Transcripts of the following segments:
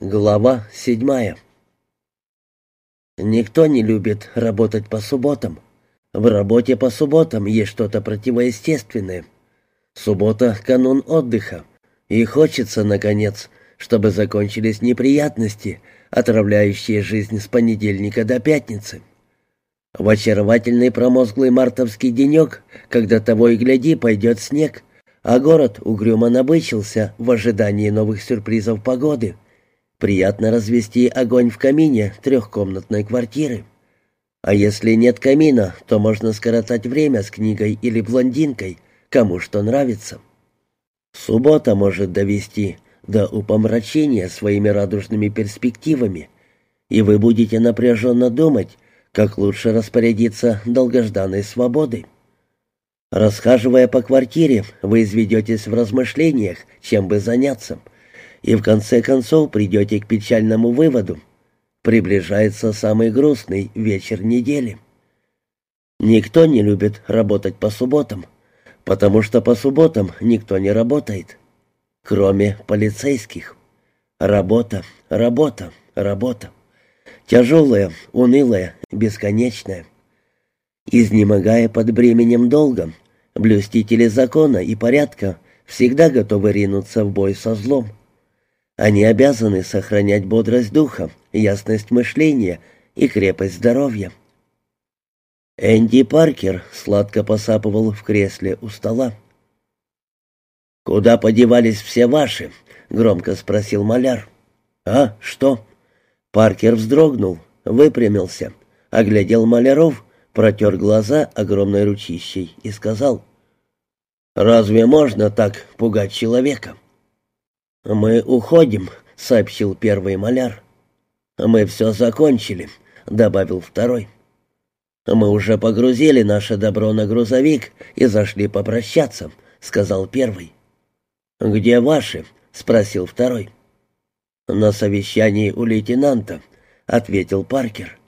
Глава седьмая Никто не любит работать по субботам. В работе по субботам есть что-то противоестественное. Суббота — канун отдыха. И хочется, наконец, чтобы закончились неприятности, отравляющие жизнь с понедельника до пятницы. В очаровательный промозглый мартовский денек, когда того и гляди, пойдет снег, а город угрюмо набычился в ожидании новых сюрпризов погоды — Приятно развести огонь в камине трехкомнатной квартиры. А если нет камина, то можно скоротать время с книгой или блондинкой, кому что нравится. Суббота может довести до упомрачения своими радужными перспективами, и вы будете напряженно думать, как лучше распорядиться долгожданной свободой. Расхаживая по квартире, вы изведетесь в размышлениях, чем бы заняться — и в конце концов придете к печальному выводу. Приближается самый грустный вечер недели. Никто не любит работать по субботам, потому что по субботам никто не работает, кроме полицейских. Работа, работа, работа. Тяжелая, унылая, бесконечная. Изнемогая под бременем долга, блюстители закона и порядка всегда готовы ринуться в бой со злом. Они обязаны сохранять бодрость духа, ясность мышления и крепость здоровья. Энди Паркер сладко посапывал в кресле у стола. «Куда подевались все ваши?» — громко спросил маляр. «А, что?» Паркер вздрогнул, выпрямился, оглядел маляров, протер глаза огромной ручищей и сказал, «Разве можно так пугать человека?» «Мы уходим», — сообщил первый маляр. «Мы все закончили», — добавил второй. «Мы уже погрузили наше добро на грузовик и зашли попрощаться», — сказал первый. «Где ваши?» — спросил второй. «На совещании у лейтенанта», — ответил Паркер.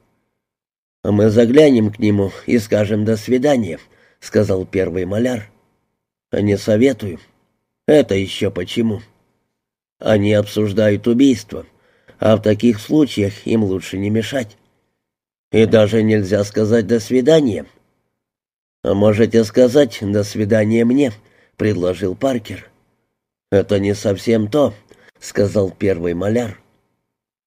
«Мы заглянем к нему и скажем «до свидания», — сказал первый маляр. «Не советую». «Это еще почему?» Они обсуждают убийство, а в таких случаях им лучше не мешать. И даже нельзя сказать «до свидания». «Можете сказать «до свидания» мне», — предложил Паркер. «Это не совсем то», — сказал первый маляр.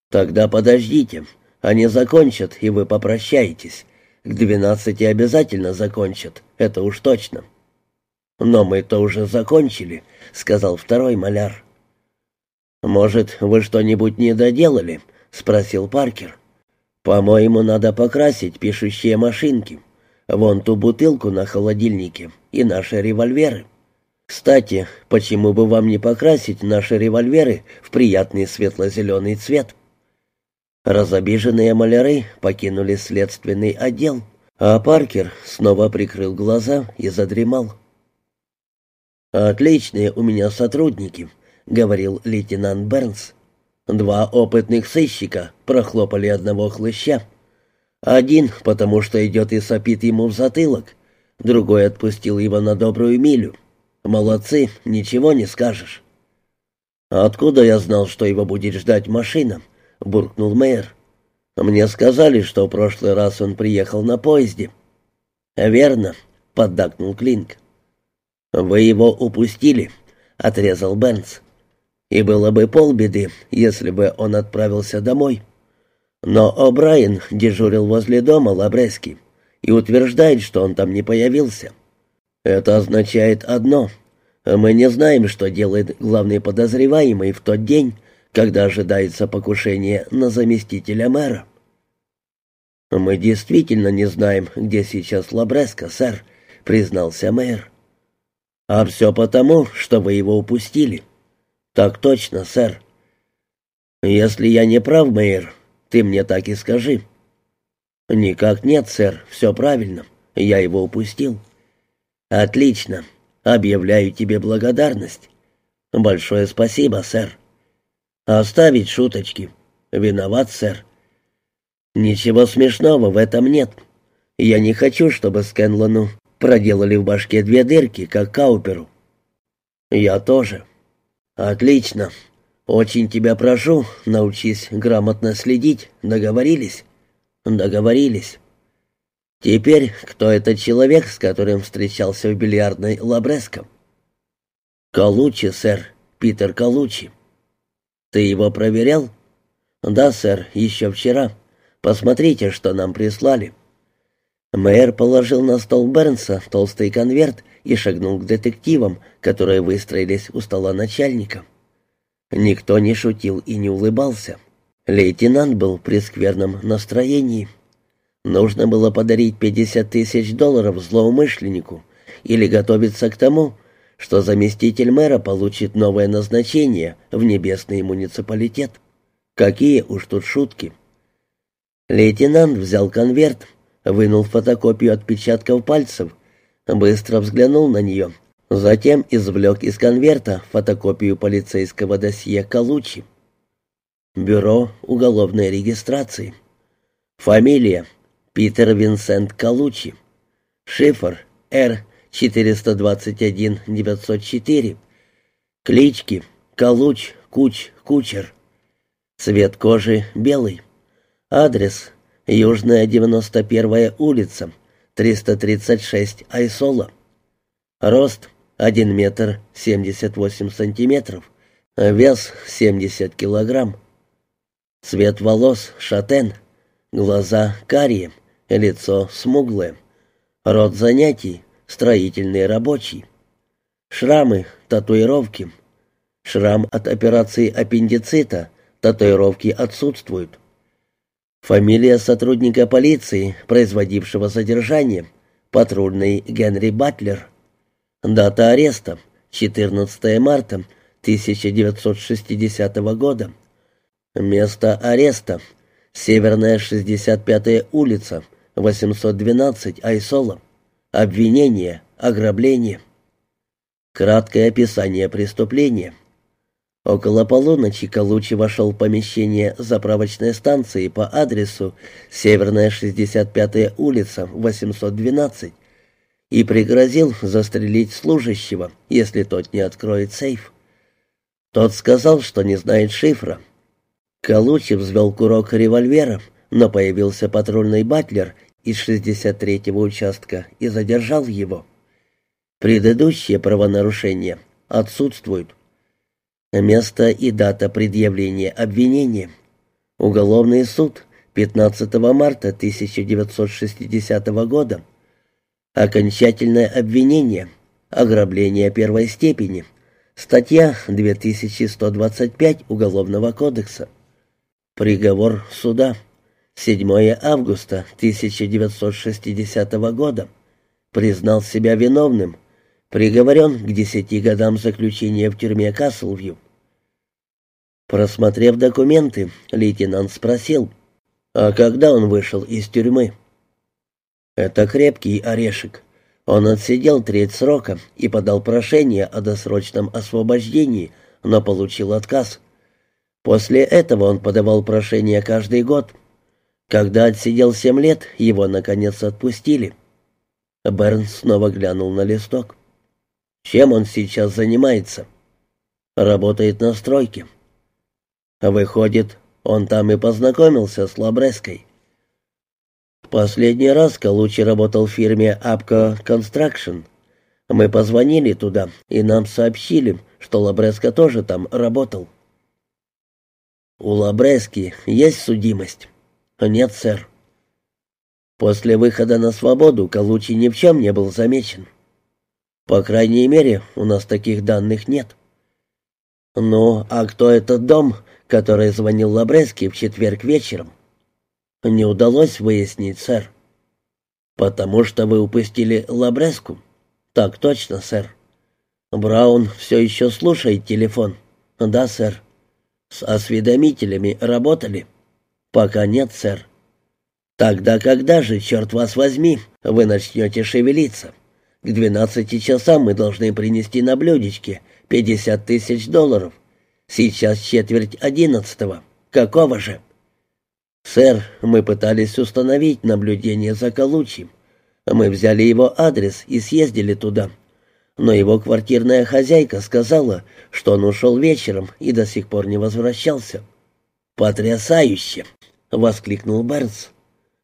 «Тогда подождите, они закончат, и вы попрощаетесь. К двенадцати обязательно закончат, это уж точно». «Но мы-то уже закончили», — сказал второй маляр. «Может, вы что-нибудь не доделали?» — спросил Паркер. «По-моему, надо покрасить пишущие машинки. Вон ту бутылку на холодильнике и наши револьверы. Кстати, почему бы вам не покрасить наши револьверы в приятный светло-зеленый цвет?» Разобиженные маляры покинули следственный отдел, а Паркер снова прикрыл глаза и задремал. «Отличные у меня сотрудники», — говорил лейтенант Бернс. «Два опытных сыщика прохлопали одного хлыща. Один, потому что идет и сопит ему в затылок, другой отпустил его на добрую милю. Молодцы, ничего не скажешь». «Откуда я знал, что его будет ждать машина?» — буркнул мэр. «Мне сказали, что в прошлый раз он приехал на поезде». «Верно», — поддакнул Клинк. «Вы его упустили», — отрезал Бенц. И было бы полбеды, если бы он отправился домой. Но О'Брайен дежурил возле дома Лабрески и утверждает, что он там не появился. Это означает одно. Мы не знаем, что делает главный подозреваемый в тот день, когда ожидается покушение на заместителя мэра. «Мы действительно не знаем, где сейчас Лабреска, сэр», — признался мэр. «А все потому, что вы его упустили». «Так точно, сэр». «Если я не прав, мэр, ты мне так и скажи». «Никак нет, сэр, все правильно. Я его упустил». «Отлично. Объявляю тебе благодарность». «Большое спасибо, сэр». «Оставить шуточки. Виноват, сэр». «Ничего смешного в этом нет. Я не хочу, чтобы Скэнлону проделали в башке две дырки, как Кауперу». «Я тоже». «Отлично. Очень тебя прошу, научись грамотно следить. Договорились? Договорились. Теперь кто этот человек, с которым встречался в бильярдной Лабреско? Калучи, сэр, Питер Калучи. Ты его проверял? Да, сэр, еще вчера. Посмотрите, что нам прислали. Мэр положил на стол Бернса толстый конверт и шагнул к детективам, которые выстроились у стола начальника. Никто не шутил и не улыбался. Лейтенант был при скверном настроении. Нужно было подарить 50 тысяч долларов злоумышленнику или готовиться к тому, что заместитель мэра получит новое назначение в небесный муниципалитет. Какие уж тут шутки. Лейтенант взял конверт, вынул фотокопию отпечатков пальцев, быстро взглянул на нее, затем извлек из конверта фотокопию полицейского досье Калучи. Бюро уголовной регистрации. Фамилия Питер Винсент Калучи. Шифр Р-421-904. Клички Калуч, Куч, Кучер. Цвет кожи белый. Адрес Южная 91-я улица, 336 Айсола. Рост 1 метр 78 сантиметров. Вес 70 килограмм. Цвет волос шатен. Глаза карие. Лицо смуглое. Род занятий строительный рабочий. Шрамы, татуировки. Шрам от операции аппендицита. Татуировки отсутствуют. Фамилия сотрудника полиции, производившего задержание. Патрульный Генри Батлер. Дата ареста. 14 марта 1960 года. Место ареста. Северная 65-я улица, 812 Айсола. Обвинение, ограбление. Краткое описание преступления. Около полуночи Калучи вошел в помещение заправочной станции по адресу Северная 65-я улица, 812, и пригрозил застрелить служащего, если тот не откроет сейф. Тот сказал, что не знает шифра. Калучи взвел курок револьвера, но появился патрульный батлер из 63-го участка и задержал его. Предыдущие правонарушения отсутствуют. Место и дата предъявления обвинения. Уголовный суд 15 марта 1960 года. Окончательное обвинение. Ограбление первой степени. Статья 2125 Уголовного кодекса. Приговор суда. 7 августа 1960 года. Признал себя виновным. Приговорен к десяти годам заключения в тюрьме Каслвью. Просмотрев документы, лейтенант спросил, а когда он вышел из тюрьмы? Это крепкий орешек. Он отсидел треть срока и подал прошение о досрочном освобождении, но получил отказ. После этого он подавал прошение каждый год. Когда отсидел семь лет, его, наконец, отпустили. Бернс снова глянул на листок. Чем он сейчас занимается? Работает на стройке. Выходит, он там и познакомился с Лабреской. Последний раз Калучи работал в фирме Апко Construction. Мы позвонили туда, и нам сообщили, что Лабреска тоже там работал. У Лабрески есть судимость? Нет, сэр. После выхода на свободу Калучи ни в чем не был замечен. По крайней мере, у нас таких данных нет. Ну, а кто этот дом, который звонил Лабрески в четверг вечером. Не удалось выяснить, сэр. Потому что вы упустили Лабреску? Так точно, сэр. Браун все еще слушает телефон. Да, сэр. С осведомителями работали? Пока нет, сэр. Тогда когда же, черт вас возьми, вы начнете шевелиться? К двенадцати часам мы должны принести на блюдечке пятьдесят тысяч долларов. Сейчас четверть одиннадцатого. Какого же? Сэр, мы пытались установить наблюдение за Калучем. Мы взяли его адрес и съездили туда. но его квартирная хозяйка сказала, что он ушел вечером и до сих пор не возвращался. «Потрясающе!» — воскликнул Бернс.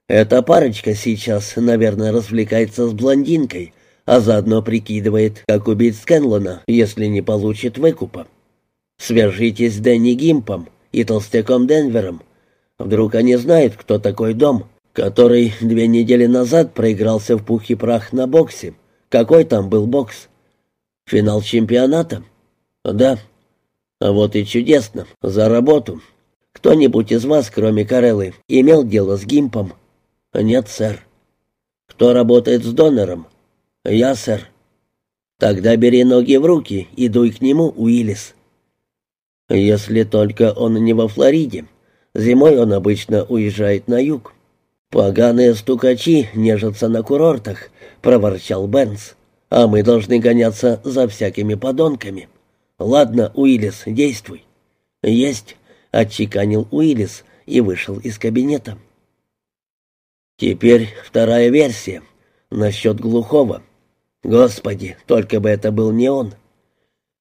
«Эта парочка сейчас, наверное, развлекается с блондинкой, а заодно прикидывает, как убить Скэнлона, если не получит выкупа. Свяжитесь с Дэнни Гимпом и толстяком Денвером. Вдруг они знают, кто такой дом, который две недели назад проигрался в пух и прах на боксе. Какой там был бокс? Финал чемпионата? Да. А вот и чудесно. За работу. Кто-нибудь из вас, кроме Кареллы, имел дело с Гимпом? Нет, сэр. Кто работает с донором? Я, сэр. Тогда бери ноги в руки и дуй к нему, Уиллис. Если только он не во Флориде. Зимой он обычно уезжает на юг. «Поганые стукачи нежатся на курортах», — проворчал Бенс. «А мы должны гоняться за всякими подонками. Ладно, Уиллис, действуй». «Есть», — отчеканил Уиллис и вышел из кабинета. «Теперь вторая версия. Насчет глухого. Господи, только бы это был не он.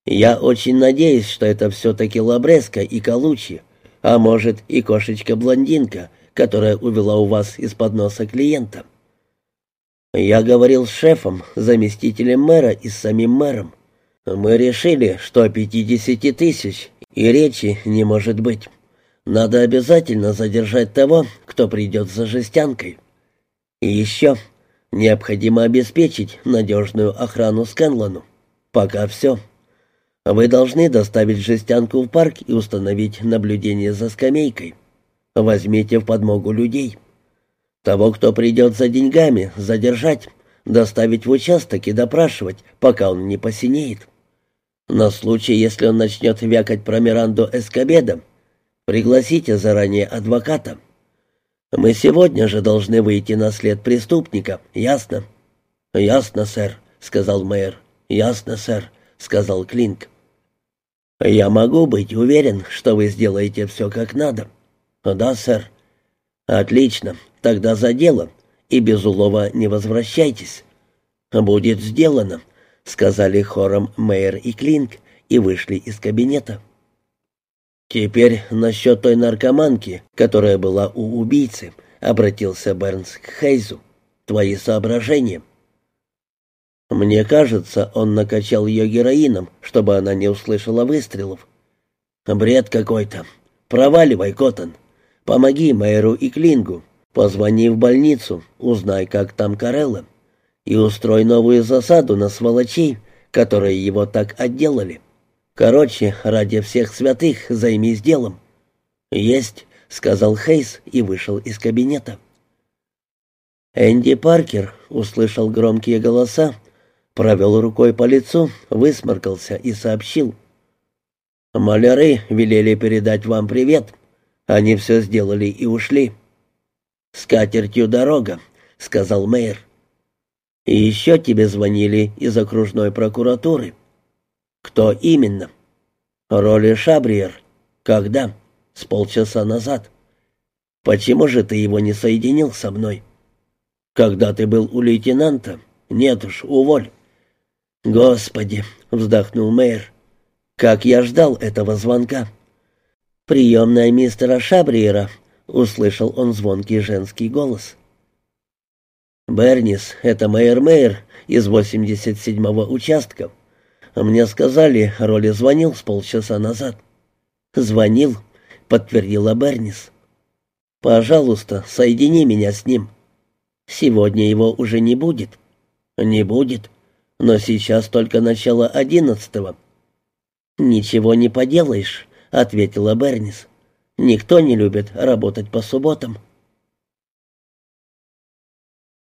Я очень надеюсь, что это все-таки Лабреска и Калучи, а может и кошечка-блондинка, которая увела у вас из-под носа клиента. Я говорил с шефом, заместителем мэра и с самим мэром. Мы решили, что о пятидесяти тысяч и речи не может быть. Надо обязательно задержать того, кто придет за жестянкой. И еще необходимо обеспечить надежную охрану Скэнлону. Пока все. Вы должны доставить жестянку в парк и установить наблюдение за скамейкой. Возьмите в подмогу людей. Того, кто придет за деньгами, задержать, доставить в участок и допрашивать, пока он не посинеет. На случай, если он начнет вякать про Миранду Эскобеда, пригласите заранее адвоката. Мы сегодня же должны выйти на след преступника, ясно? Ясно, сэр, сказал мэр. Ясно, сэр, сказал Клинк. Я могу быть уверен, что вы сделаете все как надо. «Да, сэр». «Отлично. Тогда за дело. И без улова не возвращайтесь». «Будет сделано», — сказали хором Мэйр и Клинк и вышли из кабинета. «Теперь насчет той наркоманки, которая была у убийцы», — обратился Бернс к Хейзу. «Твои соображения». «Мне кажется, он накачал ее героином, чтобы она не услышала выстрелов». «Бред какой-то. Проваливай, Коттон. Помоги мэру и Клингу. Позвони в больницу, узнай, как там Карелла. И устрой новую засаду на сволочей, которые его так отделали. Короче, ради всех святых займись делом». «Есть», — сказал Хейс и вышел из кабинета. Энди Паркер услышал громкие голоса, провел рукой по лицу, высморкался и сообщил. «Маляры велели передать вам привет. Они все сделали и ушли. «С катертью дорога», — сказал мэр. «И еще тебе звонили из окружной прокуратуры». «Кто именно?» «Роли Шабриер». «Когда?» «С полчаса назад». «Почему же ты его не соединил со мной?» «Когда ты был у лейтенанта?» «Нет уж, уволь». «Господи!» — вздохнул мэр. «Как я ждал этого звонка!» «Приемная мистера Шабриера», — услышал он звонкий женский голос. «Бернис, это мэр Мэйр из 87-го участка. Мне сказали, Роли звонил с полчаса назад». «Звонил», — подтвердила Бернис. «Пожалуйста, соедини меня с ним». «Сегодня его уже не будет». «Не будет. Но сейчас только начало одиннадцатого». «Ничего не поделаешь. — ответила Бернис. «Никто не любит работать по субботам».